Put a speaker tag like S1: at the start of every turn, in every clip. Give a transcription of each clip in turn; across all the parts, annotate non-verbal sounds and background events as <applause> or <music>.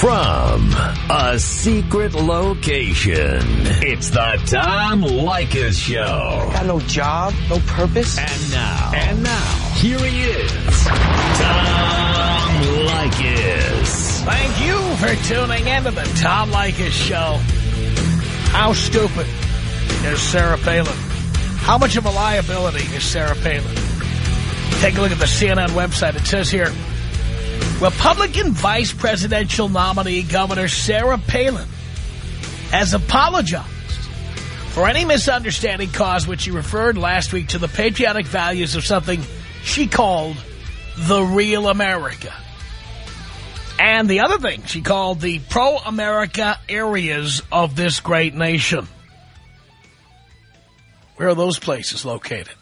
S1: From a secret location, it's the Tom Leykis Show.
S2: Got no job, no purpose.
S1: And now, and now, here he is, Tom Leykis.
S3: Thank you for tuning in to the Tom Leykis Show. How stupid is Sarah Palin? How much of a liability is Sarah Palin? Take a look at the CNN website. It says here, Republican vice presidential nominee Governor Sarah Palin has apologized for any misunderstanding caused when she referred last week to the patriotic values of something she called the real America. And the other thing she called the pro-America areas of this great nation. Where are those places located?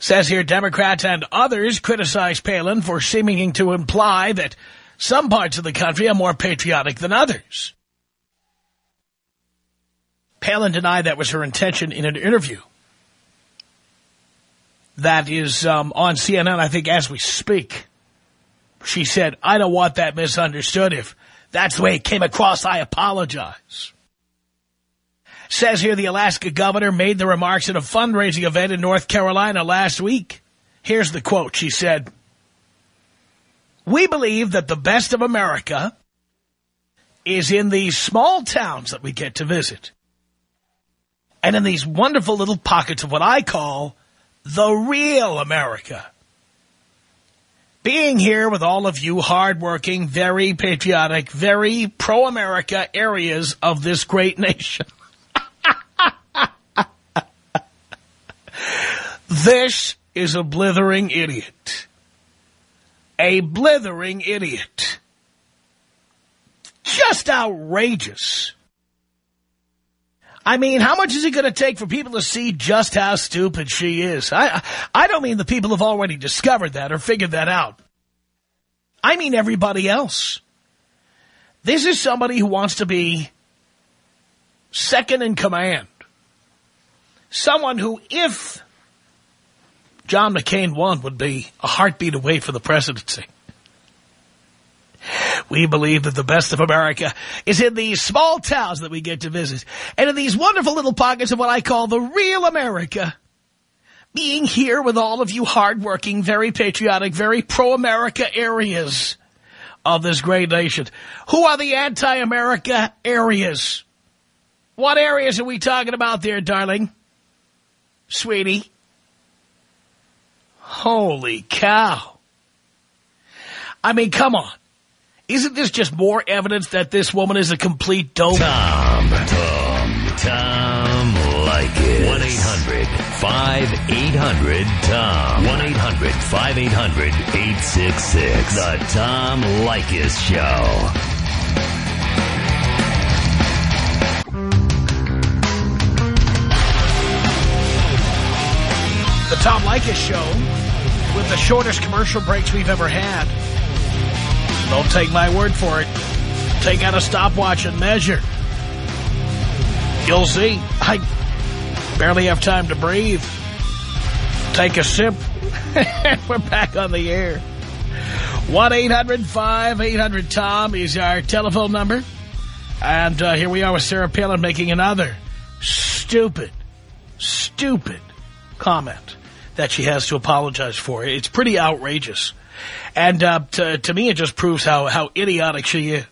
S3: Says here, Democrats and others criticize Palin for seeming to imply that some parts of the country are more patriotic than others. Palin denied that was her intention in an interview. That is um, on CNN, I think, as we speak. She said, I don't want that misunderstood. If that's the way it came across, I apologize. Says here the Alaska governor made the remarks at a fundraising event in North Carolina last week. Here's the quote. She said, We believe that the best of America is in these small towns that we get to visit. And in these wonderful little pockets of what I call the real America. Being here with all of you hardworking, very patriotic, very pro-America areas of this great <laughs> nation. <laughs> This is a blithering idiot. A blithering idiot. Just outrageous. I mean, how much is it going to take for people to see just how stupid she is? I, I don't mean the people have already discovered that or figured that out. I mean everybody else. This is somebody who wants to be second in command. Someone who, if John McCain won, would be a heartbeat away for the presidency. We believe that the best of America is in these small towns that we get to visit. And in these wonderful little pockets of what I call the real America. Being here with all of you hardworking, very patriotic, very pro-America areas of this great nation. Who are the anti-America areas? What areas are we talking about there, darling? Sweetie? Holy cow. I mean, come on. Isn't this just more evidence that this woman is a complete dope?
S1: Tom, Tom, Tom Leykis. 1-800-5800-TOM. 1-800-5800-866. The Tom Leykis Show.
S3: The Tom Leykis Show with the shortest commercial breaks we've ever had. Don't take my word for it. Take out a stopwatch and measure. You'll see. I barely have time to breathe. Take a sip. <laughs> We're back on the air. 1-800-5800-TOM is our telephone number. And uh, here we are with Sarah Palin making another stupid, stupid comment that she has to apologize for. It's pretty outrageous. And uh, to, to me, it just proves how, how idiotic she is.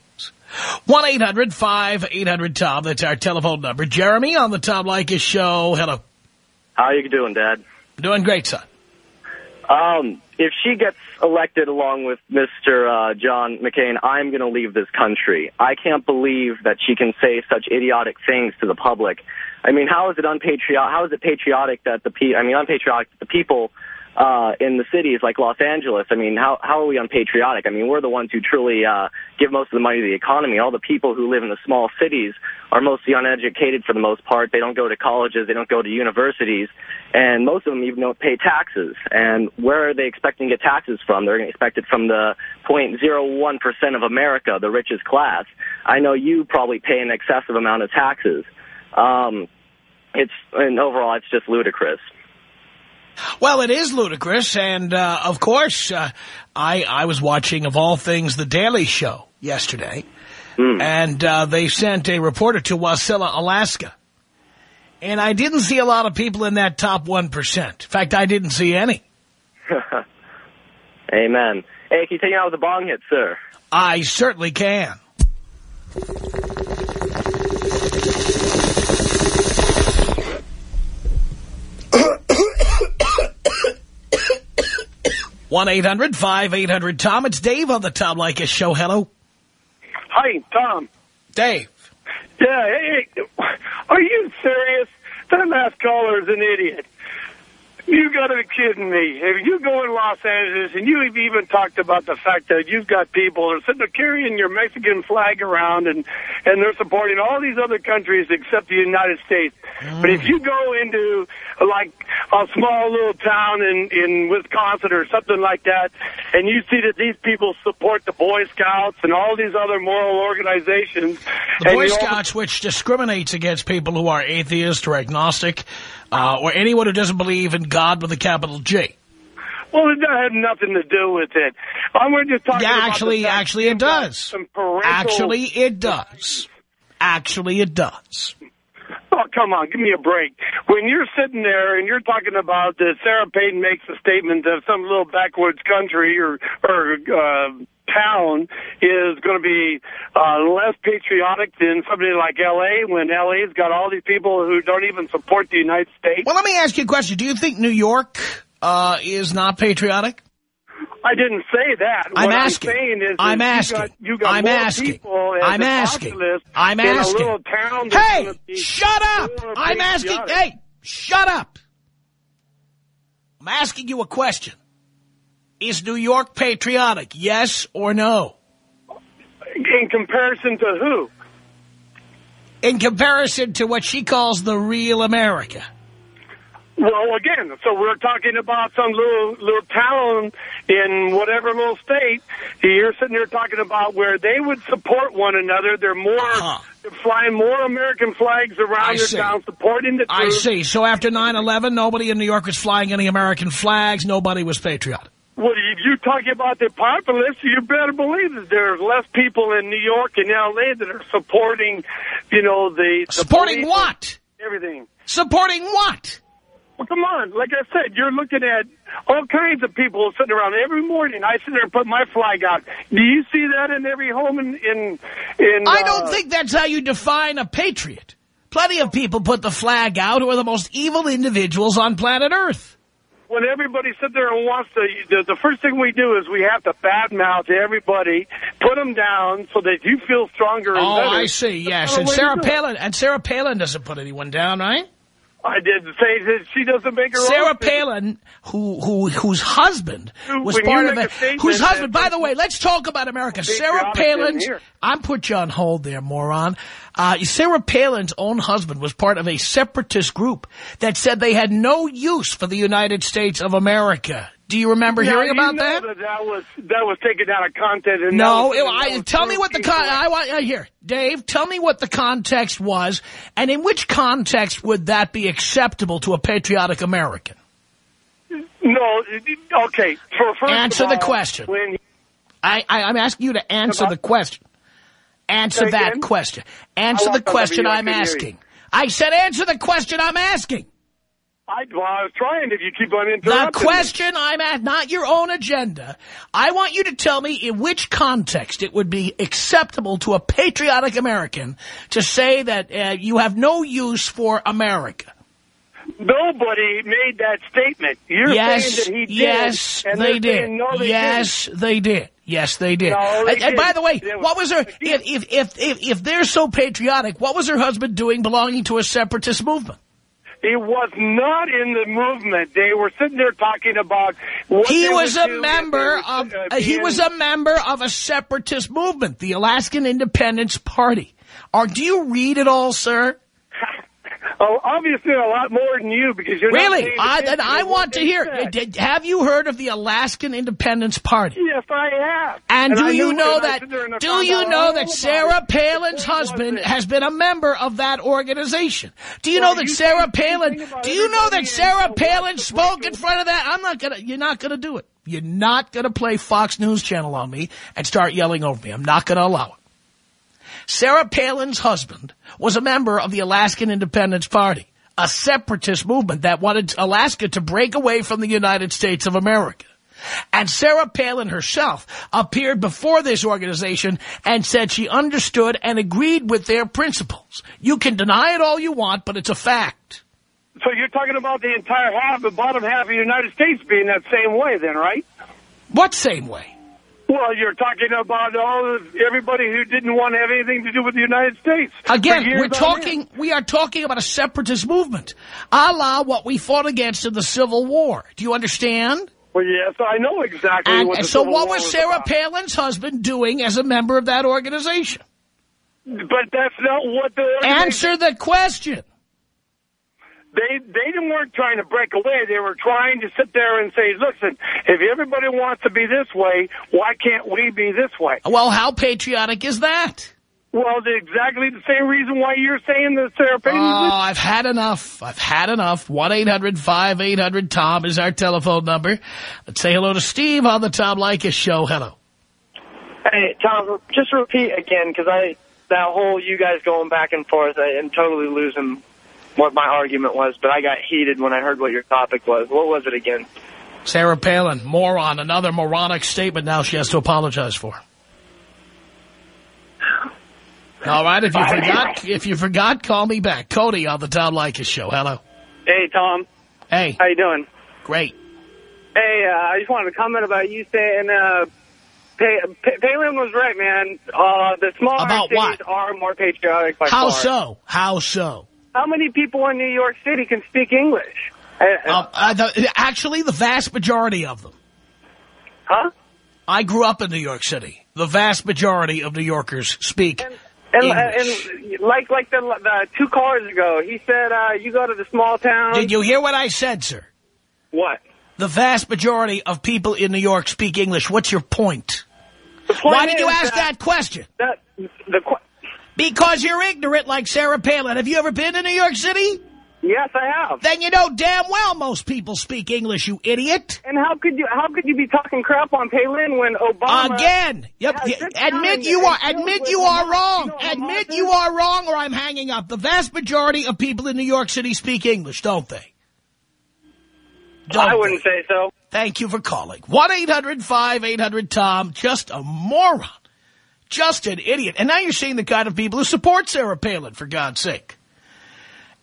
S3: 1-800-5800-TOM. That's our telephone number. Jeremy on the Tom Leykis show. Hello.
S4: How are you doing, Dad?
S3: Doing great, son.
S4: Um, if she gets elected along with Mr. Uh, John McCain, I'm going to leave this country. I can't believe that she can say such idiotic things to the public. I mean, how is it unpatriotic? How is it patriotic that the pe I mean, unpatriotic the people uh, in the cities like Los Angeles. I mean, how how are we unpatriotic? I mean, we're the ones who truly uh, give most of the money to the economy. All the people who live in the small cities are mostly uneducated for the most part. They don't go to colleges. They don't go to universities. And most of them even don't pay taxes. And where are they expecting to get taxes from? They're going to expect it from the 0.01% of America, the richest class. I know you probably pay an excessive amount of taxes. Um, it's and overall, it's just ludicrous.
S3: Well, it is ludicrous, and uh, of course, uh, I I was watching of all things the Daily Show yesterday, and uh, they sent a reporter to Wasilla, Alaska, and I didn't see a lot of people in that top one percent. In fact, I didn't see any. <laughs>
S4: Amen. Hey, can you take me out with a bong hit, sir?
S3: I certainly can. One eight hundred 800 tom It's Dave on the Tom Leykis show. Hello.
S5: Hi, Tom.
S3: Dave.
S5: Yeah, hey, hey, are you serious? That last caller is an idiot. You got to be kidding me. If you go in Los Angeles and you've even talked about the fact that you've got people that are sitting there carrying your Mexican flag around and, and they're supporting all these other countries except the United States. But if mm. you go into like a small little town in, in Wisconsin or something like that and you see that these people support the Boy Scouts and all these other moral organizations.
S3: The Boy Scouts, which discriminates against people who are atheist or agnostic, uh, or anyone who doesn't believe in God with a capital G.
S5: Well, it had nothing to do with it. I'm just talking
S3: Yeah, actually, actually it does. Actually, it does. Actually, it does.
S5: Oh, come on, give me a break. When you're sitting there and you're talking about that Sarah Payton makes a statement that some little backwoods country or or uh, town is going to be uh, less patriotic than somebody like L.A. when L.A.'s got all these people who don't even support the United States.
S3: Well, let me ask you a question. Do you think New York uh, is not patriotic?
S5: I didn't say that.
S3: I'm
S5: what
S3: asking.
S5: I'm saying is
S3: I'm
S5: you
S3: asking.
S5: got, you got
S3: I'm
S5: more
S3: asking.
S5: people as
S3: I'm asking. I'm
S5: in
S3: asking.
S5: a little town
S3: Hey, shut up! I'm asking. Hey, shut up! I'm asking you a question. Is New York patriotic? Yes or no?
S5: In comparison to who?
S3: In comparison to what she calls the real America.
S5: Well, again, so we're talking about some little little town in whatever little state. You're sitting there talking about where they would support one another. They're more
S3: Uh-huh.
S5: they're flying more American flags around
S3: I
S5: their
S3: see.
S5: town, supporting the
S3: I see. So after 9-11, nobody in New York was flying any American flags. Nobody was patriotic.
S5: Well, if you're talking about the populace, you better believe that there's less people in New York and L.A. that are supporting, you know, the, the
S3: Supporting what?
S5: Everything.
S3: Supporting what?
S5: Well, come on. Like I said, you're looking at all kinds of people sitting around every morning. I sit there and put my flag out. Do you see that in every home in in? in
S3: I
S5: uh,
S3: don't think that's how you define a patriot. Plenty of people put the flag out who are the most evil individuals on planet Earth.
S5: when everybody sit there and wants to, the, the first thing we do is we have to badmouth everybody, put them down so that you feel stronger and
S3: Oh. I see, yes. And Sarah
S5: to do it.
S3: Palin, and Sarah Palin doesn't put anyone down, right?
S5: I did say that she doesn't make her own. Sarah.
S3: Palin, who who whose husband was part of it,
S5: a
S3: whose husband, by the way, let's talk about America. Sarah Palin's. I'm put you on hold there, moron. Uh, Sarah Palin's own husband was part of a separatist group that said they had no use for the United States of America. Do you remember
S5: Now,
S3: hearing
S5: you
S3: about that?
S5: that? That was that was taken out of context. And
S3: No,
S5: that
S3: it,
S5: was,
S3: I,
S5: was
S3: tell me what the con- I want uh, here, Dave. Tell me what the context was, and in which context would that be acceptable to a patriotic American?
S5: No, okay. For first
S3: Answer the question.
S5: When
S3: I, I I'm asking you to answer
S5: About-
S3: the question. Answer that
S5: again?
S3: question. Answer the question I'm
S5: can hear you.
S3: asking. I said answer the question I'm asking.
S5: I, well, I was trying. If you keep on
S3: The
S5: interrupting, me.
S3: question I'm at, not your own agenda. I want you to tell me in which context it would be acceptable to a patriotic American to say that uh, you have no use for America.
S5: Nobody made that statement. You're
S3: yes,
S5: saying that he did.
S3: yes,
S5: and
S3: they did.
S5: saying, no, they
S3: yes, they did. Yes, they did.
S5: No, they
S3: and, and by the way,
S5: They-
S3: what was her? If, if if if if they're so patriotic, what was her husband doing, belonging to a separatist movement?
S5: He was not in the movement. They were sitting there talking about what
S3: He was a member
S5: if they were,
S3: of.
S5: uh,
S3: he was a member of a separatist movement, the Alaskan Independence Party. Are do you read it all, sir?
S5: Oh, obviously a lot more than you because you're
S3: Really? I, I want to hear. Did- Have you heard of the Alaskan Independence Party?
S5: Yes, I have.
S3: And,
S5: And
S3: do
S5: I
S3: you know
S5: it, and I
S3: that?
S5: sit there and I
S3: Do you know that Sarah. Palin's husband has been a member of that organization? Do you
S5: Well,
S3: know that
S5: you
S3: Sarah
S5: say the same
S3: Palin? Do you know that Sarah Palin spoke in front of that? I'm not gonna. You're not gonna do it. You're not gonna play Fox News Channel on me and start yelling over me. I'm not gonna allow it. Sarah Palin's husband was a member of the Alaskan Independence Party, a separatist movement that wanted Alaska to break away from the United States of America. And Sarah Palin herself appeared before this organization and said she understood and agreed with their principles. You can deny it all you want, but it's a fact.
S5: So you're talking about the entire half, the bottom half of the United States being that same way then, right?
S3: What same way?
S5: Well, you're talking about all everybody who didn't want to have anything to do with the United States.
S3: Again, we're talking, we are talking about a separatist movement, a la what we fought against in the Civil War. Do you understand?
S5: Well, yes, I know exactly
S3: And,
S5: what
S3: and so
S5: Civil
S3: what
S5: War
S3: was Sarah
S5: about.
S3: Palin's husband doing as a member of that organization?
S5: But that's not what the organization-
S3: Answer the question.
S5: They they didn't weren't trying to break away. They were trying to sit there and say, "Listen, if everybody wants to be this way, why can't we be this way?"
S3: Well, how patriotic is that?
S5: Well, the, exactly the same reason why you're saying that Sarah Palin.
S3: Oh, I've had enough. I've had enough. 1-800-5800-TOM is our telephone number. Let's say hello to Steve on the Tom Leykis show. Hello.
S6: Hey, Tom, just repeat again, because I that whole you guys going back and forth, I am totally losing what my argument was, but I got heated when I heard what your topic was. What was it again?
S3: Sarah Palin, moron, another moronic statement now she has to apologize for. All right, if you <laughs> forgot, <laughs> if you forgot, call me back. Cody on the Tom Leykis show. Hello.
S6: Hey, Tom,
S3: Hey,
S6: how you doing?
S3: great.
S6: Hey, uh, I just wanted to comment about you saying uh, pa- pa- Palin was right, man. Uh, the smaller
S3: About
S6: cities
S3: what?
S6: are more patriotic by
S3: How
S6: far.
S3: so? How so?
S6: How many people in New York City can speak English? Uh,
S3: Um, uh, the, actually, the vast majority of them.
S6: huh?
S3: I grew up in New York City. The vast majority of New Yorkers speak
S6: And,
S3: English.
S6: and like like the, the two callers ago, he said uh, you go to the small town.
S3: Did you hear what I said, sir?
S6: What?
S3: The vast majority of people in New York speak English. What's your point?
S6: Point
S3: Why did you ask that question?
S6: That the
S3: Because you're ignorant like Sarah Palin. Have you ever been to New York City?
S6: yes, I have.
S3: Then you know damn well most people speak English, you idiot.
S6: And how could you how could you be talking crap on Palin when Obama
S3: Again, yep,
S6: Yeah,
S3: y-
S6: sit down
S3: admit you are, admit you are wrong.
S6: You know
S3: Admit you are wrong or I'm hanging up. The vast majority of people in New York City speak English, don't they? Don't
S6: I wouldn't
S3: they?
S6: say so.
S3: Thank you for calling. 1-800-5800-TOM. Just a moron. Just an idiot. And now you're seeing the kind of people who support Sarah Palin, for God's sake.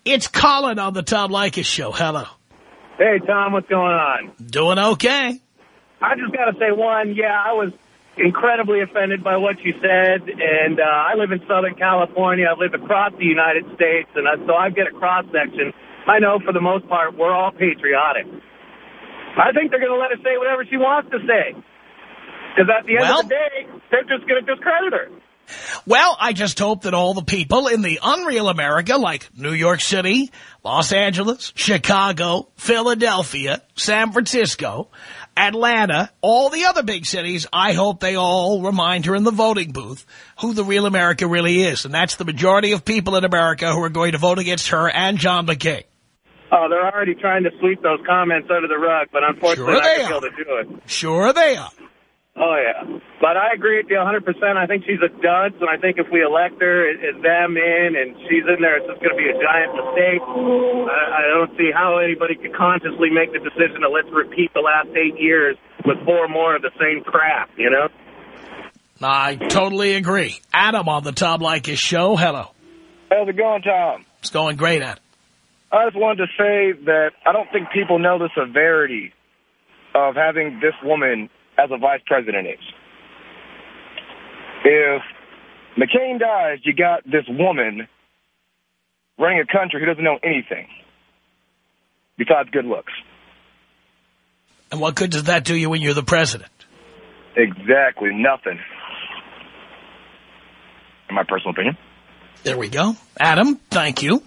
S3: It's Colin on the Tom Leykis show. Hello.
S7: Hey, Tom, what's going on?
S3: Doing okay.
S7: I just got to say, one, yeah, I was incredibly offended by what you said, and uh, I live in Southern California. I live across the United States, and I, so I get a cross-section. I know for the most part we're all patriotic. I think they're going to let her say whatever she wants to say. Because at the end
S3: Well-
S7: of the day, they're just going to discredit her.
S3: Well, I just hope that all the people in the unreal America, like New York City, Los Angeles, Chicago, Philadelphia, San Francisco, Atlanta, all the other big cities, I hope they all remind her in the voting booth who the real America really is. And that's the majority of people in America who are going to vote against her and John McCain.
S7: Oh, they're already trying to sweep those comments under the rug, but unfortunately
S3: Sure
S7: not
S3: they
S7: going to be
S3: are.
S7: able to do it.
S3: Sure they are.
S7: Oh, yeah. But I agree with you 100%. I think she's a dunce, and I think if we elect her as them in and she's in there, it's just going to be a giant mistake. I, I don't see how anybody could consciously make the decision to let's repeat the last eight years with four more of the same crap, you know?
S3: I totally agree. Adam on the Tom Leykis show. Hello.
S8: How's it going, Tom?
S3: It's going great, Adam.
S8: I just wanted to say that I don't think people know the severity of having this woman as a vice president is. If McCain dies, you got this woman running a country who doesn't know anything besides good looks.
S3: And what good does that do you when you're the president?
S8: Exactly nothing. In my personal opinion.
S3: There we go. Adam, thank you.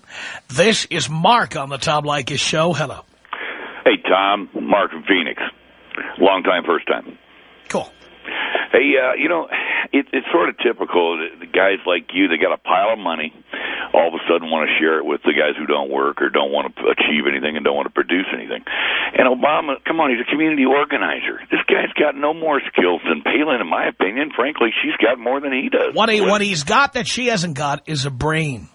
S3: This is Mark on the Tom Leykis show. Hello.
S9: Hey, Tom. Mark from Phoenix. Long time, first time.
S3: Cool.
S9: Hey, uh, you know, it, it's sort of typical. The guys like you, they got a pile of money, all of a sudden want to share it with the guys who don't work or don't want to achieve anything and don't want to produce anything. And Obama, come on, he's a community organizer. This guy's got no more skills than Palin, in my opinion. Frankly, she's got more than he does.
S3: What he, what he's got that she hasn't got is a brain.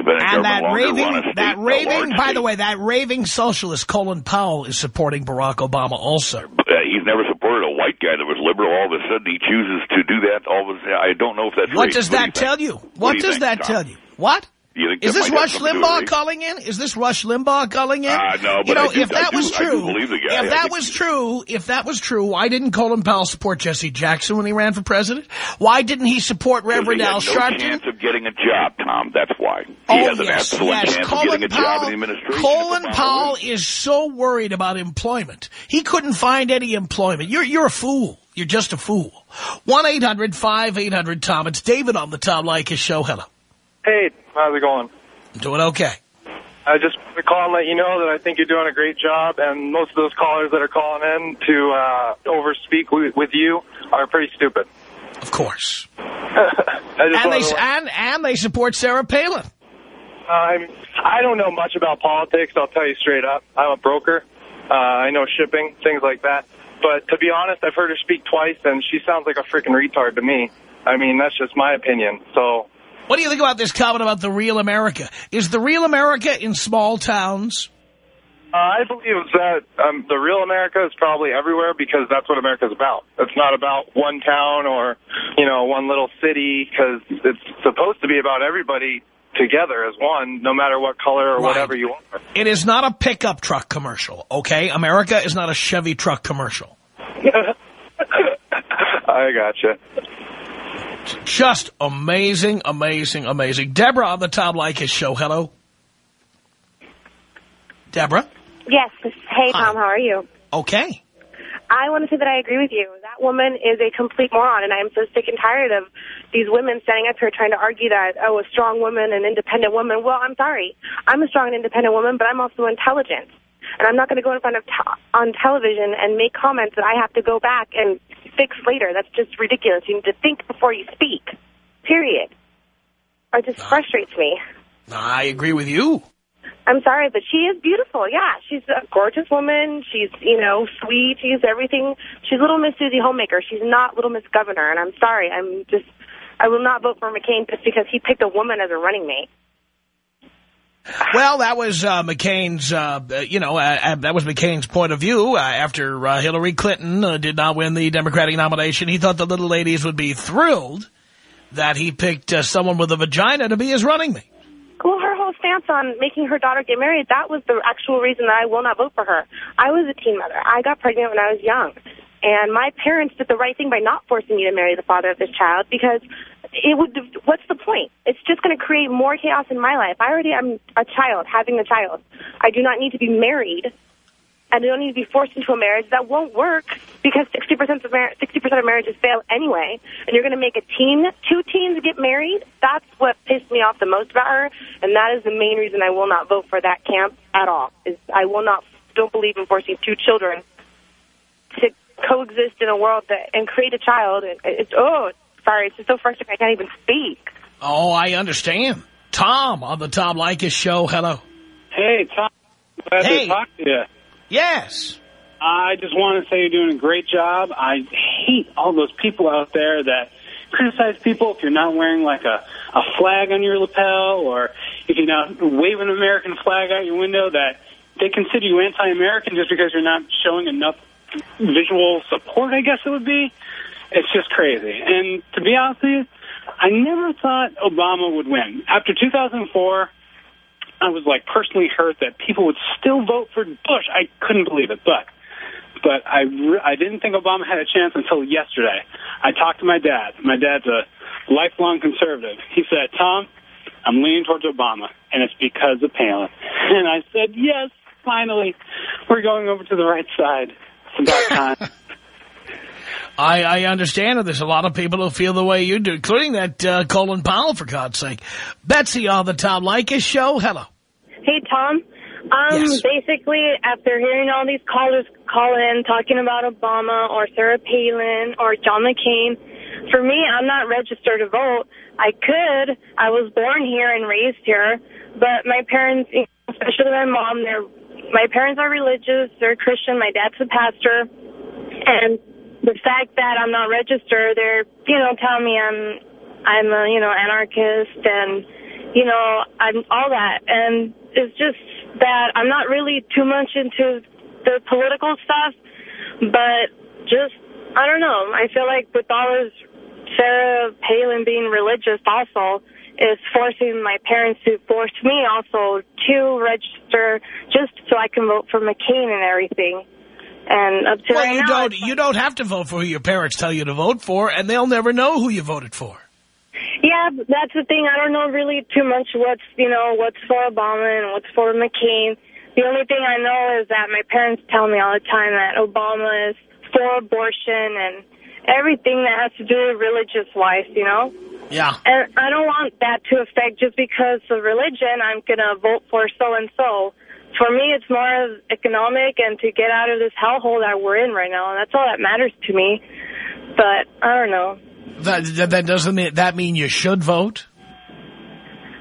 S9: She's been in, she's been in
S3: And
S9: government
S3: that
S9: longer,
S3: raving,
S9: run a state,
S3: that raving, by
S9: state.
S3: the way, that raving socialist Colin Powell is supporting Barack Obama also.
S9: Uh, he's never supported a white guy that was liberal. All of a sudden, he chooses to do that. All of a sudden, I don't know if that's
S3: What
S9: race.
S3: does
S9: do you
S3: that tell you?
S9: What
S3: What
S9: do you
S3: does
S9: think,
S3: that
S9: Tom?
S3: tell you? What?
S9: You think
S3: Is this Rush
S9: something to do with
S3: Limbaugh calling in? Is this Rush Limbaugh calling in?
S9: Uh, no,
S3: you know,
S9: I do-
S3: if that
S9: I do-
S3: was
S9: do
S3: true,
S9: believe the guy. I
S3: if that
S9: think-
S3: was true, if that was true, why didn't Colin Powell support Jesse Jackson when he ran for president? Why didn't he support Reverend
S9: he
S3: Al
S9: no
S3: Sharpton?
S9: chance of getting a job, Tom. That's why. He
S3: Oh,
S9: has an
S3: yes,
S9: excellent
S3: yes.
S9: chance
S3: Colin
S9: of getting a
S3: Powell,
S9: job in the administration.
S3: Colin
S9: if Obama
S3: Powell is so worried about employment. He couldn't find any employment. You're, you're a fool. You're just a fool. 1-800-5800-TOM. It's David on the Tom Leykis show. Hello.
S7: Hey, how's it going?
S3: Doing okay.
S7: I just want to call and let you know that I think you're doing a great job, and most of those callers that are calling in to uh, overspeak with, you are pretty stupid.
S3: Of course. <laughs> And they, and, and they support Sarah Palin.
S7: I'm, I don't know much about politics, I'll tell you straight up. I'm a broker. Uh, I know shipping, things like that. But to be honest, I've heard her speak twice, and she sounds like a freaking retard to me. I mean, that's just my opinion. So,
S3: What do you think about this comment about the real America? Is the real America in small towns?
S7: uh, I believe that um, the real America is probably everywhere because that's what America's about. It's not about one town or, you know, one little city because it's supposed to be about everybody together as one, no matter what color or
S3: Right.
S7: whatever you are.
S3: It is not a pickup truck commercial, okay? America is not a Chevy truck commercial. <laughs>
S7: I gotcha.
S3: Just amazing, amazing, amazing. Deborah on the Tom Leykis show. Hello. Deborah?
S10: Yes. Hey, Tom, how are you?
S3: Okay.
S10: I want to say that I agree with you. That woman is a complete moron, and I am so sick and tired of these women standing up here trying to argue that, oh, a strong woman, an independent woman. Well, I'm sorry. I'm a strong and independent woman, but I'm also intelligent. And I'm not going to go in front of on television and make comments that I have to go back and fix later. That's just ridiculous. You need to think before you speak, period. Or it just frustrates me.
S3: I agree with you.
S10: I'm sorry, but she is beautiful. Yeah, she's a gorgeous woman. She's, you know, sweet. She's everything. She's Little Miss Susie Homemaker. She's not Little Miss Governor. And I'm sorry. I'm just, I will not vote for McCain just because he picked a woman as a running mate.
S3: Well, that was uh, McCain's, uh, you know, uh, uh, that was McCain's point of view. Uh, after uh, Hillary Clinton did not win the Democratic nomination, he thought the little ladies would be thrilled that he picked someone with a vagina to be his running mate.
S10: Well, her whole stance on making her daughter get married, that was the actual reason that I will not vote for her. I was a teen mother. I got pregnant when I was young. And my parents did the right thing by not forcing me to marry the father of this child because it would, what's the point? It's just going to create more chaos in my life. I already am a child, having a child. I do not need to be married. And I don't need to be forced into a marriage that won't work because 60% of, mar 60% of marriages fail anyway. And you're going to make a teen, two teens get married? That's what pissed me off the most about her. And that is the main reason I will not vote for that camp at all. Is I will not, don't believe in forcing two children to coexist in a world that, and create a child. It's, oh, sorry, it's just so frustrating I can't even speak.
S3: Oh, I understand. Tom on the Tom Leykis show. Hello.
S11: Hey, Tom. Glad
S3: Hey.
S11: to talk to you.
S3: Yes.
S11: I just want to say you're doing a great job. I hate all those people out there that criticize people if you're not wearing like a, a flag on your lapel or if you're not waving an American flag out your window that they consider you anti-American just because you're not showing enough visual support, I guess it would be. It's just crazy. And to be honest with you, I never thought Obama would win. After 2004, I was like personally hurt that people would still vote for Bush. I couldn't believe it, but but I re- I didn't think Obama had a chance until yesterday. I talked to my dad. My dad's a lifelong conservative. He said, "Tom, I'm leaning towards Obama, and it's because of Palin." And I said, "Yes, finally, we're going over to the right side." It's about time. <laughs>
S3: I, I understand that there's a lot of people who feel the way you do, including that uh, Colin Powell, for God's sake. Betsy on the Tom Leykis show. Hello.
S10: Hey, Tom.
S12: Um, basically, after hearing all these callers call in talking about Obama or Sarah Palin or John McCain, for me, I'm not registered to vote. I could. I was born here and raised here, but my parents, especially my mom, they're my parents are religious. They're Christian. My dad's a pastor, and the fact that I'm not registered, they're you know telling me I'm I'm a you know anarchist and you know I'm all that, and it's just that I'm not really too much into the political stuff, but just, I don't know. I feel like with all this Sarah Palin being religious also is forcing my parents to force me also to register just so I can vote for McCain and everything. And up to
S3: Well,
S12: right
S3: you
S12: now,
S3: don't, you don't have to vote for who your parents tell you to vote for, and they'll never know who you voted for.
S12: Yeah, that's the thing. I don't know really too much what's, you know, what's for Obama and what's for McCain. The only thing I know is that my parents tell me all the time that Obama is for abortion and everything that has to do with religious-wise, you know?
S3: Yeah.
S12: And I don't want that to affect just because of religion, I'm going to vote for so-and-so. For me, it's more of economic and to get out of this hellhole that we're in right now. And that's all that matters to me. But I don't know.
S3: That, that, that doesn't mean, that mean you should vote?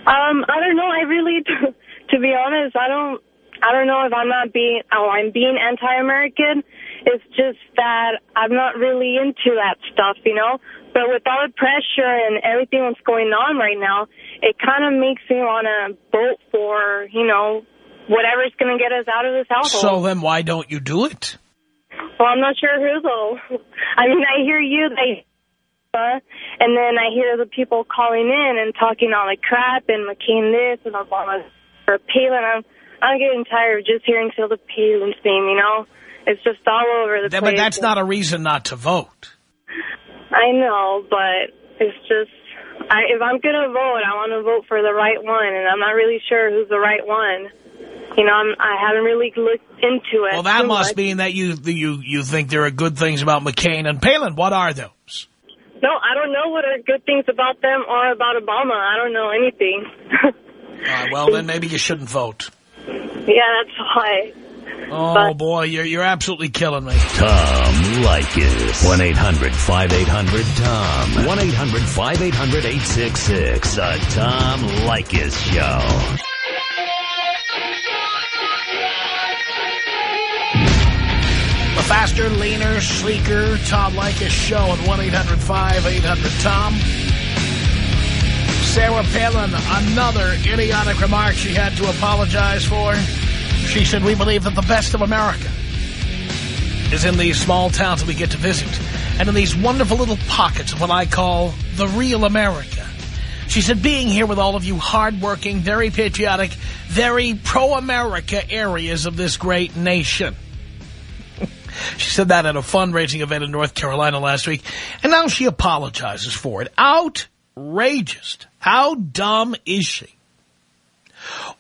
S12: Um, I don't know. I really, <laughs> to be honest, I don't. I don't know if I'm not being. Oh, I'm being anti-American. It's just that I'm not really into that stuff, you know. But with all the pressure and everything that's going on right now, it kind of makes me want to vote for, you know, whatever's going to get us out of this hellhole.
S3: So then why don't you do it?
S12: Well, I'm not sure who though. I mean, I hear you, they, uh, and then I hear the people calling in and talking all the crap and McCain this and Obama or Palin. I'm, I'm getting tired of just hearing Tilda Palin's name. You know, it's just all over the
S3: That-
S12: place.
S3: But that's not a reason not to vote.
S12: I know, but it's just. I, if I'm going to vote, I want to vote for the right one, and I'm not really sure who's the right one. You know, I'm, I haven't really looked into it.
S3: Well, that must
S12: much.
S3: mean that you you you think there are good things about McCain and Palin. What are those?
S12: No, I don't know what are good things about them or about Obama. I don't know anything.
S3: Uh, well, then maybe you shouldn't vote.
S12: yeah, that's why.
S3: Oh, boy, you're, you're absolutely killing me.
S1: Tom Leykis. 1-800-5800-TOM. 1-800-5800-866. The Tom Leykis Show.
S3: Faster, leaner, sleeker Tom Leykis show at 1-800-5800-TOM. Sarah Palin, another idiotic remark she had to apologize for. She said, we believe that the best of America is in these small towns that we get to visit and in these wonderful little pockets of what I call the real America. She said, being here with all of you hardworking, very patriotic, very pro-America areas of this great nation. She said that at a fundraising event in North Carolina last week, and now she apologizes for it. Outrageous. How dumb is she?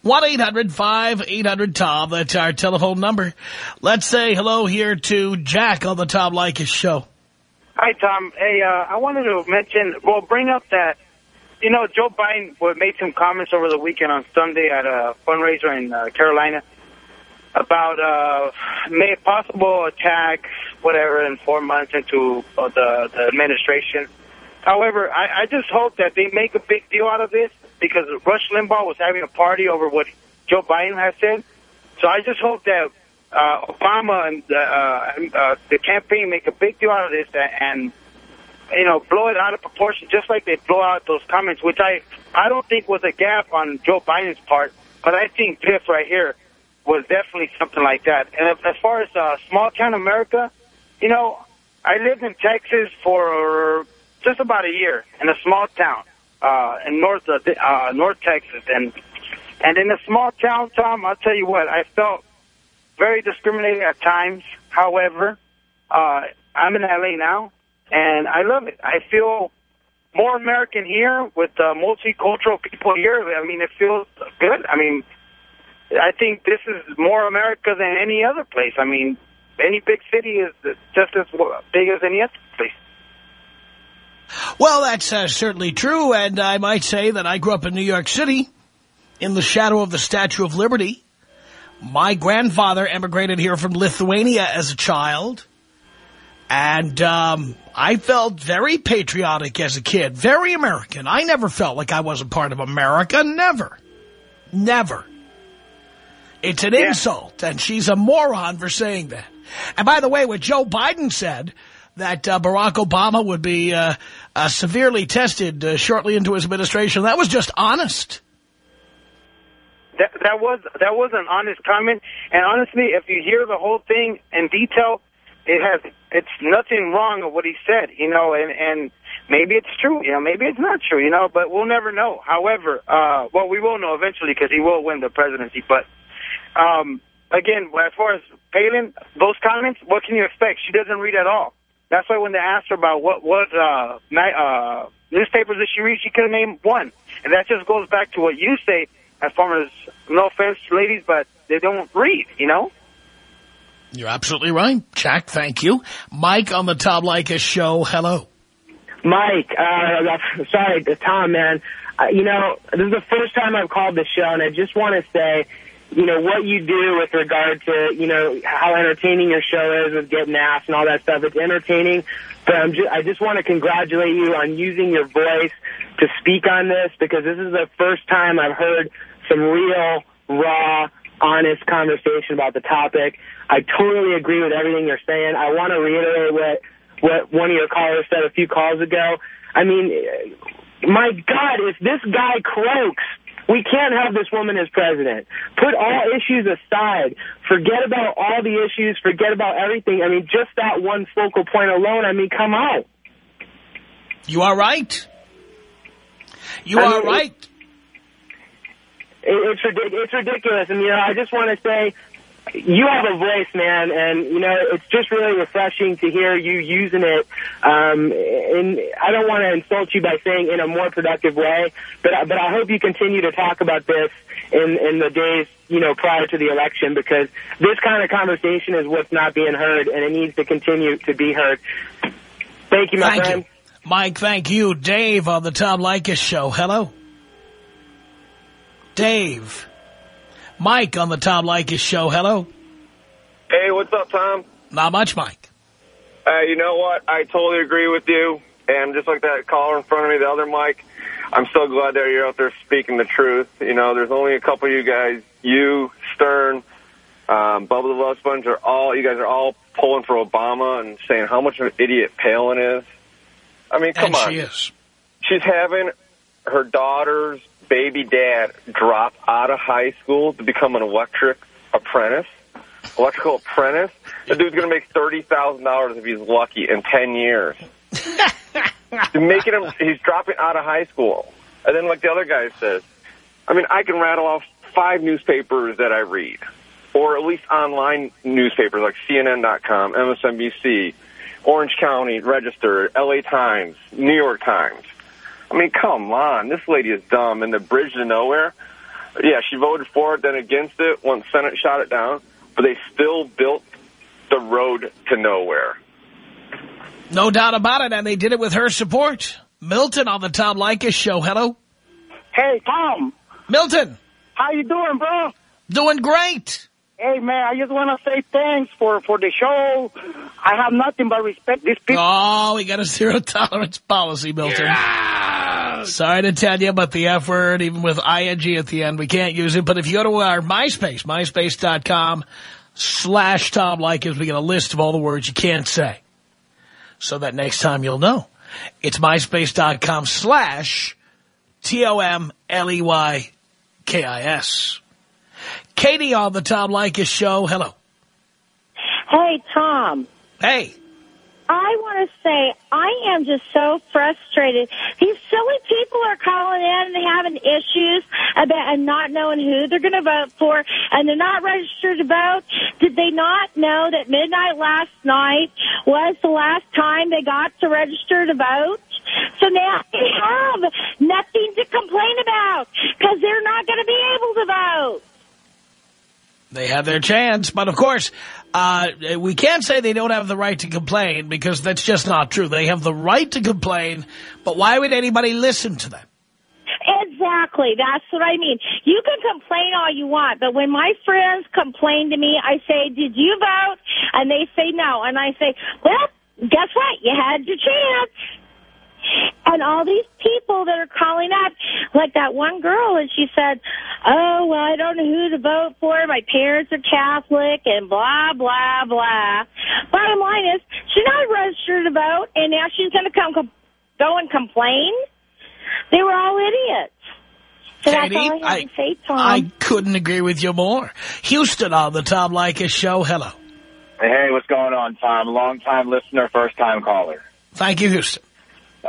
S3: 1-800-5800-TOM, that's our telephone number. Let's say hello here to Jack on the Tom Leykis show.
S13: Hi, Tom. Hey, uh, I wanted to mention, well, bring up that, you know, Joe Biden made some comments over the weekend on Sunday at a fundraiser in uh, Carolina about uh, may possible attack, whatever, in four months into uh, the, the administration. However, I, I just hope that they make a big deal out of this because Rush Limbaugh was having a party over what Joe Biden has said. So I just hope that uh, Obama and the, uh, uh, the campaign make a big deal out of this and, you know, blow it out of proportion, just like they blow out those comments, which I I don't think was a gap on Joe Biden's part, but I think this right here was definitely something like that. And as far as uh, small town America, you know, I lived in Texas for just about a year in a small town uh, in North uh, uh, North Texas, and and in a small town, Tom, I'll tell you what, I felt very discriminated at times. However, uh, I'm in LA now, and I love it. I feel more American here with uh, multicultural people here. I mean, it feels good. I mean, I think this is more America than any other place. I mean, any big city is just as big as any other place.
S3: Well, that's uh, certainly true, and I might say that I grew up in New York City in the shadow of the Statue of Liberty. My grandfather emigrated here from Lithuania as a child. And um, I felt very patriotic as a kid, very American. I never felt like I wasn't part of America, never. Never. It's an insult, and she's a moron for saying that. And by the way, what Joe Biden said, that uh, Barack Obama would be uh, uh, severely tested uh, shortly into his administration, that was just honest.
S13: That that was that was an honest comment, and honestly, if you hear the whole thing in detail, it has it's nothing wrong with what he said, you know, and and maybe it's true, you know, maybe it's not true, you know, but we'll never know. However, uh, well, we will know eventually because he will win the presidency. But um, again, as far as Palin, those comments, what can you expect? She doesn't read at all. That's why when they asked her about what what uh, uh, newspapers that she reads, she couldn't name one, and that just goes back to what you say as far as, no offense, ladies, but they don't read, you know?
S3: You're absolutely right. Jack, thank you. Mike on the Tom Leykis show. Hello.
S14: Mike, uh, sorry, Tom, man. Uh, you know, this is the first time I've called the show, and I just want to say, you know, what you do with regard to, you know, how entertaining your show is with getting asked and all that stuff. It's entertaining, but I'm just, I just want to congratulate you on using your voice to speak on this because this is the first time I've heard some real, raw, honest conversation about the topic. I totally agree with everything you're saying. I want to reiterate what, what one of your callers said a few calls ago. I mean, my God, if this guy croaks, we can't have this woman as president. Put all issues aside. Forget about all the issues. Forget about everything. I mean, just that one focal point alone, I mean, come on.
S3: You are right. You
S14: I
S3: are
S14: mean,
S3: right.
S14: It, it's, it's ridiculous. And, you know, I just want to say, you have a voice, man, and, you know, it's just really refreshing to hear you using it. Um, and I don't want to insult you by saying in a more productive way, but, but I hope you continue to talk about this in, in the days, you know, prior to the election, because this kind of conversation is what's not being heard, and it needs to continue to be heard. Thank you, my
S3: Thank
S14: friend.
S3: you. Mike, thank you. Dave on the Tom Leykis show. Hello. Dave. Mike on the Tom Leykis show. Hello.
S15: Hey, what's up, Tom?
S3: Not much, Mike.
S15: Uh, you know what? I totally agree with you. And just like that caller in front of me, the other Mike, I'm so glad that you're out there speaking the truth. You know, there's only a couple of you guys, you, Stern, um, Bubba the Love Sponge, are all, you guys are all pulling for Obama and saying how much of an idiot Palin is. I mean, come
S3: and
S15: on.
S3: she is.
S15: She's having her daughter's baby dad drop out of high school to become an electric apprentice, electrical apprentice. The dude's going to make $30,000 if he's lucky in 10 years. <laughs> Making him, he's dropping out of high school. And then like the other guy says, I mean, I can rattle off five newspapers that I read, or at least online newspapers like CNN.com, MSNBC, Orange County Register, LA Times, New York Times. I mean, come on. This lady is dumb. And the bridge to nowhere, yeah, she voted for it, then against it once Senate shot it down, but they still built the road to nowhere.
S3: No doubt about it, and they did it with her support. Milton on the Tom Leykis show. Hello.
S16: Hey, Tom.
S3: Milton.
S16: How you doing, bro?
S3: Doing great.
S16: Hey, man, I just want to say thanks for, for the show. I have nothing but respect. These people...
S3: Oh, we got a zero tolerance policy, Milton. Yeah. Sorry to tell you, but the F word, even with ing at the end, we can't use it. But if you go to our MySpace, myspace.com slash Tom Leykis, we get a list of all the words you can't say. So that next time you'll know. It's myspace.com slash T-O-M-L-E-Y-K-I-S. Katie on the Tom Leykis show. Hello.
S17: Hey, Tom.
S3: Hey.
S17: I want to say I am just so frustrated. These silly people are calling in and having issues about and not knowing who they're going to vote for, and they're not registered to vote. Did they not know that midnight last night was the last time they got to register to vote? So now they have nothing to complain about because they're not going to be able.
S3: They have their chance, but of course, uh, we can't say they don't have the right to complain because that's just not true. They have the right to complain, but why would anybody listen to them?
S17: Exactly. That's what I mean. You can complain all you want, but when my friends complain to me, I say, did you vote? And they say no. And I say, well, guess what? You had your chance. And all these people that are calling up, like that one girl, and she said, oh, well, I don't know who to vote for. My parents are Catholic and blah, blah, blah. Bottom line is, she's not registered to vote, and now she's going to come com go and complain? They were all idiots. So
S3: Katie,
S17: that's all I have to say, Tom.
S3: I couldn't agree with you more. Houston on the Tom Leykis show. Hello.
S18: Hey, what's going on, Tom? Long time listener, first time caller.
S3: Thank you, Houston.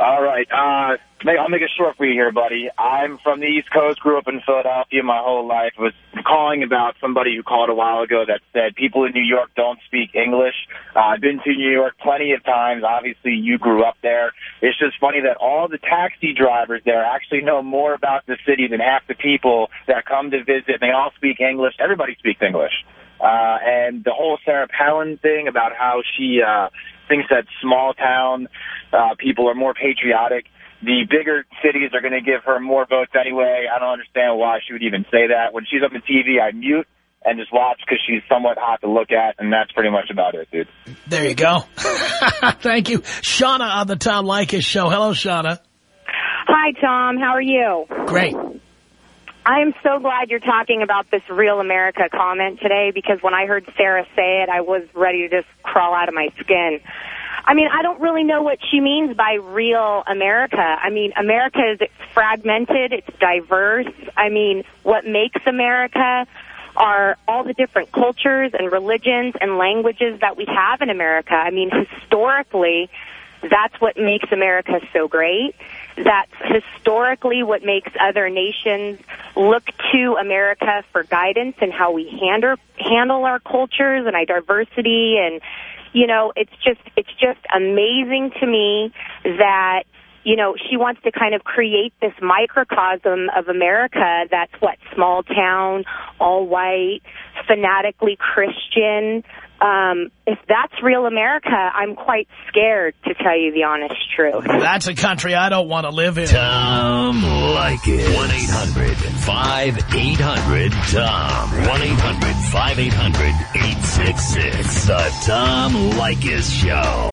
S18: All right. Uh, I'll make it short for you here, buddy. I'm from the East Coast, grew up in Philadelphia my whole life. Was calling about somebody who called a while ago that said people in New York don't speak English. Uh, I've been to New York plenty of times. Obviously, you grew up there. It's just funny that all the taxi drivers there actually know more about the city than half the people that come to visit. They all speak English. Everybody speaks English. Uh, and the whole Sarah Palin thing about how she uh, thinks that small town uh, people are more patriotic. The bigger cities are going to give her more votes anyway. I don't understand why she would even say that. When she's on the TV, I mute and just watch because she's somewhat hot to look at, and that's pretty much about it, dude.
S3: There you go. <laughs> Thank you. Shauna on the Tom Leykis show. Hello, Shauna.
S19: Hi, Tom. How are you?
S3: Great.
S19: I am so glad you're talking about this Real America comment today because when I heard Sarah say it, I was ready to just crawl out of my skin. I mean, I don't really know what she means by real America. I mean, America is it's fragmented, it's diverse. I mean, what makes America are all the different cultures and religions and languages that we have in America. I mean, historically, that's what makes America so great. That's historically what makes other nations look to America for guidance and how we handle handle our cultures and our diversity and you know, it's just it's just amazing to me that you know, she wants to kind of create this microcosm of America that's what small town, all white, fanatically Christian. Um, if that's real America, I'm quite scared to tell you the honest truth.
S3: That's a country I don't want to live in.
S1: Tom Leykis. 1-800-5800-TOM. 1-800-5800-866. The Tom Leykis Show.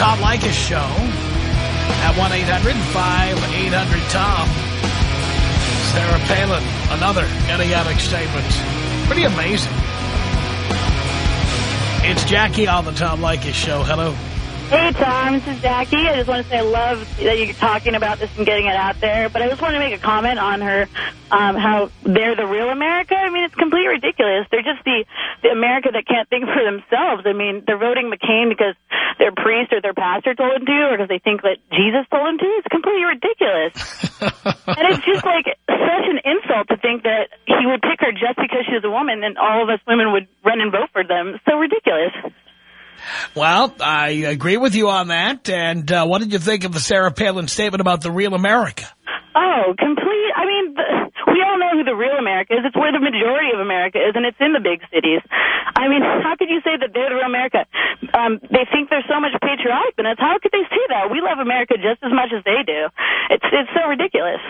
S3: Tom Leykis show at 1-800-5800-TOM. Sarah Palin, another idiotic statement. Pretty amazing. It's Jackie on the Tom Leykis show. Hello.
S20: Hey, Tom, this is Jackie. I just want to say I love that you're talking about this and getting it out there. But I just want to make a comment on her, um, how they're the real America. I mean, it's completely ridiculous. They're just the, the America that can't think for themselves. I mean, they're voting McCain because their priest or their pastor told them to or because they think that Jesus told them to. It's completely ridiculous. <laughs> and it's just like such an insult to think that he would pick her just because she's a woman and all of us women would run and vote for them. So ridiculous.
S3: Well, I agree with you on that. And uh, what did you think of the Sarah Palin statement about the real America?
S20: Oh, complete. I mean, we all know who the real America is. It's where the majority of America is, and it's in the big cities. I mean, how could you say that they're the real America? Um, they think there's so much patrioticness. How could they say that? We love America just as much as they do. It's it's so ridiculous.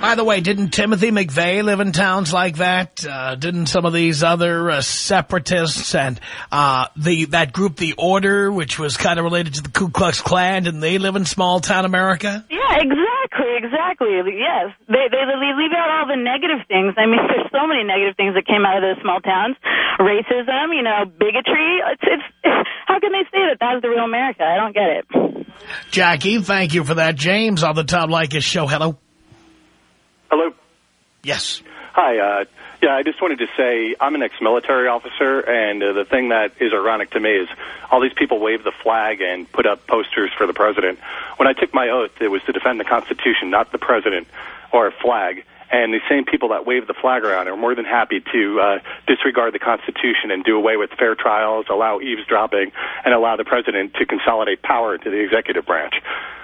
S3: By the way, didn't Timothy McVeigh live in towns like that? Uh, didn't some of these other uh, separatists and uh, the that group, The Order, which was kind of related to the Ku Klux Klan, and they live in small-town America?
S20: Yeah, exactly, exactly. Yes, they, they they leave out all the negative things. I mean, <laughs> there's so many negative things that came out of those small towns: racism, you know, bigotry. It's it's. <laughs> How can they say that that's the real America? I don't get it.
S3: Jackie, thank you for that. James on the Tom Leykis show. Hello.
S21: Hello.
S3: Yes.
S21: Hi. Uh, yeah, I just wanted to say I'm an ex-military officer, and uh, the thing that is ironic to me is all these people wave the flag and put up posters for the president. When I took my oath, it was to defend the Constitution, not the president or a flag. And the same people that wave the flag around are more than happy to uh, disregard the Constitution and do away with fair trials, allow eavesdropping, and allow the president to consolidate power into the executive branch.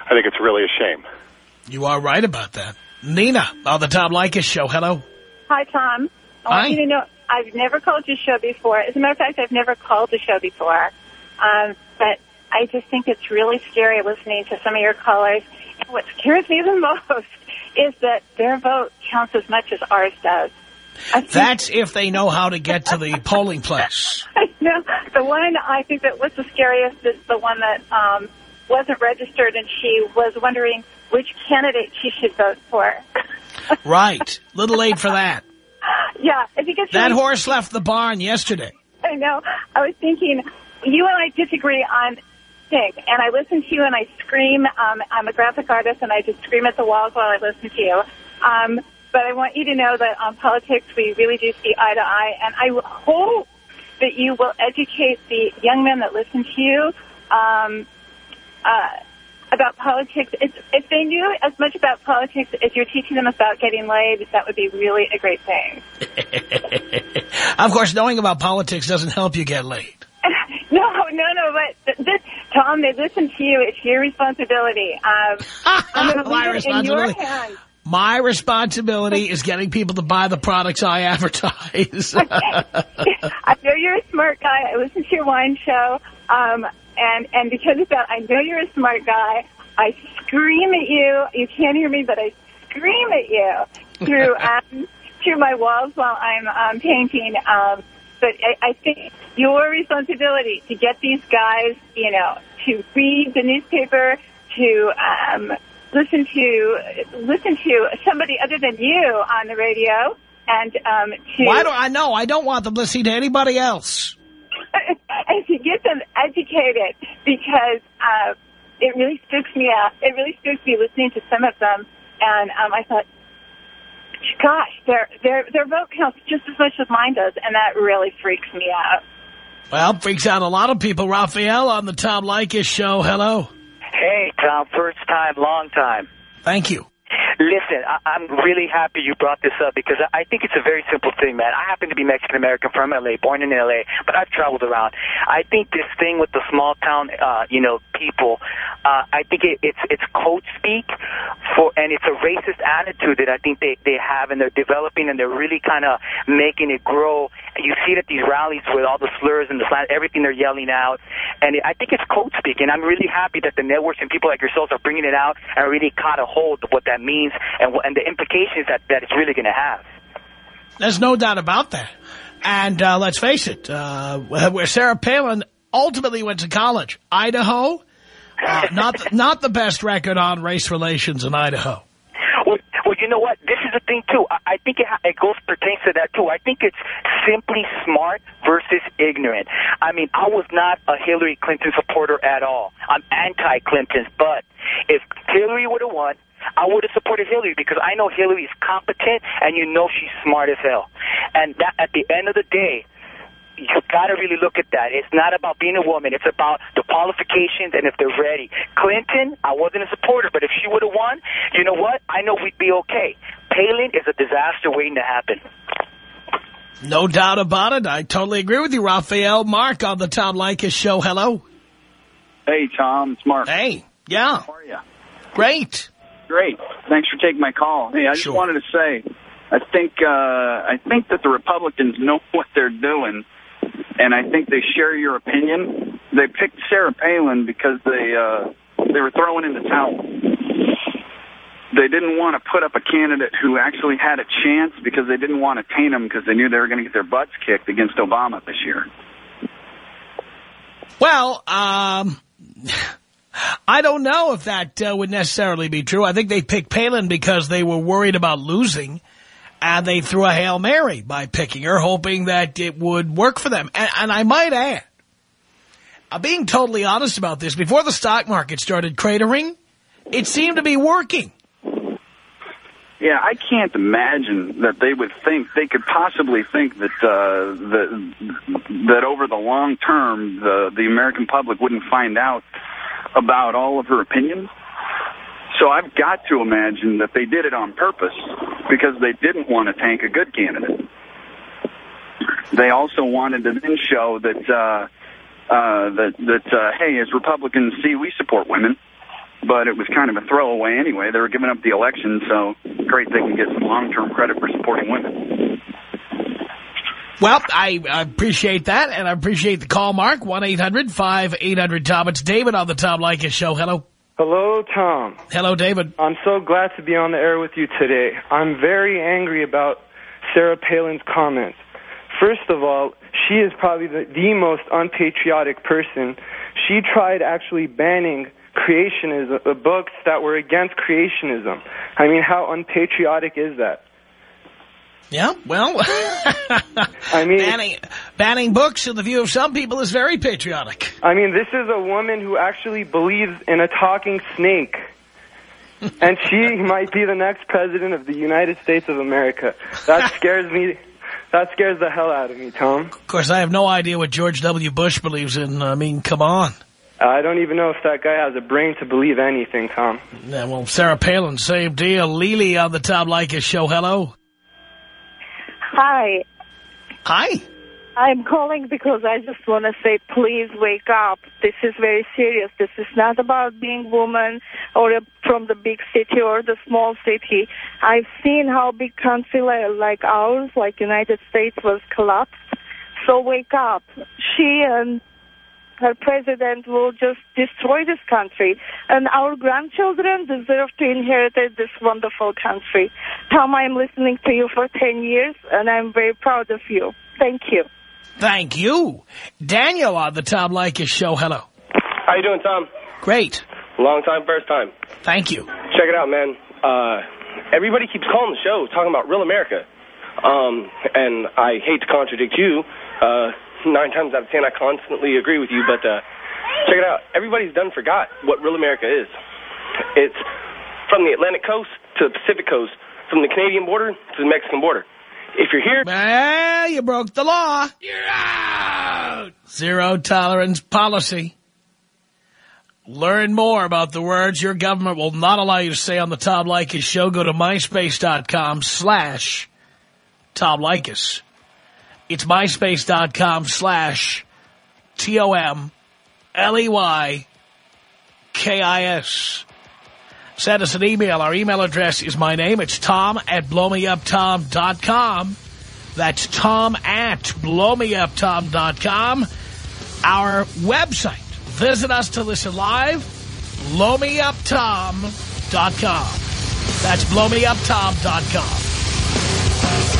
S21: I think it's really a shame.
S3: You are right about that. Nina on the Tom Leykis show. Hello.
S22: Hi, Tom. I
S3: Hi.
S22: want you to know I've never called your show before. As a matter of fact, I've never called the show before. Um, but I just think it's really scary listening to some of your callers. And what scares me the <laughs> most is that their vote counts as much as ours does.
S3: That's if they know how to get to the <laughs> polling place.
S22: I know. The one I think that was the scariest is the one that um, wasn't registered, and she was wondering which candidate she should vote for. <laughs>
S3: Right. Little late for that.
S22: yeah, I think it's
S3: That horse left the barn yesterday.
S22: I know. I was thinking, you and I disagree on things, and I listen to you and I scream. Um, I'm a graphic artist, and I just scream at the walls while I listen to you. Um, but I want you to know that on politics, we really do see eye to eye, and I hope that you will educate the young men that listen to you um, uh, about politics. It's, if they knew as much about politics as you're teaching them about getting laid, that would be really a great thing. <laughs>
S3: Of course, knowing about politics doesn't help you get laid. <laughs>
S22: No, no, no, but this, Tom, they listen to you. It's your responsibility. Um, <laughs> I'm going to
S3: My
S22: leave it in your
S3: responsibility.
S22: hands.
S3: My responsibility is getting people to buy the products I advertise.
S22: I know you're a smart guy. I listen to your wine show. Um, and, and because of that, I know you're a smart guy. I scream at you. You can't hear me, but I scream at you through, <laughs> um, through my walls while I'm um, painting. Um, but I, I think your responsibility to get these guys, you know, to read the newspaper, to um, listen to listen to somebody other than you on the radio, and um, to
S3: Why do I know? I don't want them listening to anybody else. <laughs>
S22: and to get them educated because uh, it really spooks me out. It really spooks me listening to some of them, and um, I thought, gosh, their their their vote counts just as much as mine does, and that really freaks me out.
S3: Well, freaks out a lot of people. Raphael on the Tom Leykis show. Hello.
S23: Hey, Tom. First time, long time.
S3: Thank you.
S23: Listen, I I'm really happy you brought this up because I I think it's a very simple thing, man. I happen to be Mexican-American from L.A., born in L.A., but I've traveled around. I think this thing with the small-town, uh, you know, people, uh, I think it, it's it's code speak for, and it's a racist attitude that I think they, they have, and they're developing, and they're really kind of making it grow. You see it at these rallies with all the slurs and the slant, everything they're yelling out, and it, I think it's code speak, and I'm really happy that the networks and people like yourselves are bringing it out and really caught a hold of what that means and, and the implications that, that it's really going to have.
S3: There's no doubt about that. And uh, let's face it, uh, <laughs> where Sarah Palin ultimately went to college, Idaho, uh, not the, not the best record on race relations in Idaho.
S23: Well, well, you know what? This is the thing too. I, think it, it goes pertains to that too. I think it's simply smart versus ignorant. I mean, I was not a Hillary Clinton supporter at all. I'm anti-Clinton, but if Hillary would have won, I would have supported Hillary because I know Hillary is competent and you know she's smart as hell. And that at the end of the day, you got to really look at that. It's not about being a woman. It's about the qualifications and if they're ready. Clinton, I wasn't a supporter, but if she would have won, you know what? I know we'd be okay. Palin is a disaster waiting to happen.
S3: No doubt about it. I totally agree with you, Raphael. Mark on the Tom Leykis show. Hello.
S15: Hey, Tom. It's Mark.
S3: Hey. Yeah.
S15: How are you?
S3: Great.
S15: Great. Thanks for taking my call. Hey, I just wanted to say, I think uh, I think that the Republicans know <laughs> what they're doing, and I think they share your opinion. They picked Sarah Palin because they uh, they were throwing in the towel. They didn't want to put up a candidate who actually had a chance because they didn't want to taint them because they knew they were going to get their butts kicked against Obama this year.
S3: Well, um, <laughs> I don't know if that uh, would necessarily be true. I think they picked Palin because they were worried about losing, and they threw a Hail Mary by picking her, hoping that it would work for them. And, and I might add, uh, being totally honest about this, before the stock market started cratering, it seemed to be working.
S15: Yeah, I can't imagine that they would think they could possibly think that uh, that that over the long term the the American public wouldn't find out about all of her opinions. So I've got to imagine that they did it on purpose because they didn't want to tank a good candidate. They also wanted to then show that uh, uh, that that uh, hey, as Republicans, see, we support women but it was kind of a throwaway anyway. They were giving up the election, so great they can get some long-term credit for supporting women.
S3: Well, I, I appreciate that, and I appreciate the call, Mark. 1-800-5800-TOM. It's David on the Tom Leykis Show. Hello.
S24: Hello, Tom.
S3: Hello, David.
S24: I'm so glad to be on the air with you today. I'm very angry about Sarah Palin's comments. First of all, she is probably the, the most unpatriotic person. She tried actually banning creationism, uh, books that were against creationism. I mean, how unpatriotic is that?
S3: Yeah, well, <laughs>
S24: I mean,
S3: banning, banning books in the view of some people is very patriotic.
S24: I mean, this is a woman who actually believes in a talking snake. <laughs> and she might be the next president of the United States of America. That <laughs> scares me. That scares the hell out of me, Tom.
S3: Of course, I have no idea what George W. Bush believes in. I mean, come on.
S24: I don't even know if that guy has a brain to believe anything, Tom.
S3: Yeah, well, Sarah Palin, same deal. Lily on the Tom Leykis show. Hello.
S25: Hi.
S3: Hi.
S25: I'm calling because I just want to say, please wake up. This is very serious. This is not about being woman or a, from the big city or the small city. I've seen how big country like, like ours, like United States, was collapsed. So wake up. She and her president will just destroy this country. And our grandchildren deserve to inherit this wonderful country. Tom, I'm listening to you for 10 years, and I'm very proud of you. Thank you.
S3: Thank you. Daniel on the Tom Leykis show. Hello.
S26: How you doing, Tom?
S3: Great.
S26: Long time, first time.
S3: Thank you.
S26: Check it out, man. Uh, everybody keeps calling the show talking about real America. Um, and I hate to contradict you. Uh, nine times out of ten, I constantly agree with you. But uh, check it out. Everybody's done forgot what real America is. It's from the Atlantic coast to the Pacific coast, from the Canadian border to the Mexican border. If you're here...
S3: Well, you broke the law. You're out. Zero tolerance policy. Learn more about the words your government will not allow you to say on the Tom Leykis show. Go to myspace.com slash Tom Leykis. It's myspace.com slash T-O-M-L-E-Y-K-I-S. Send us an email. Our email address is my name. It's tom at blowmeuptom.com. That's tom at blowmeuptom.com. Our website. Visit us to listen live. blowmeuptom.com. That's blowmeuptom.com.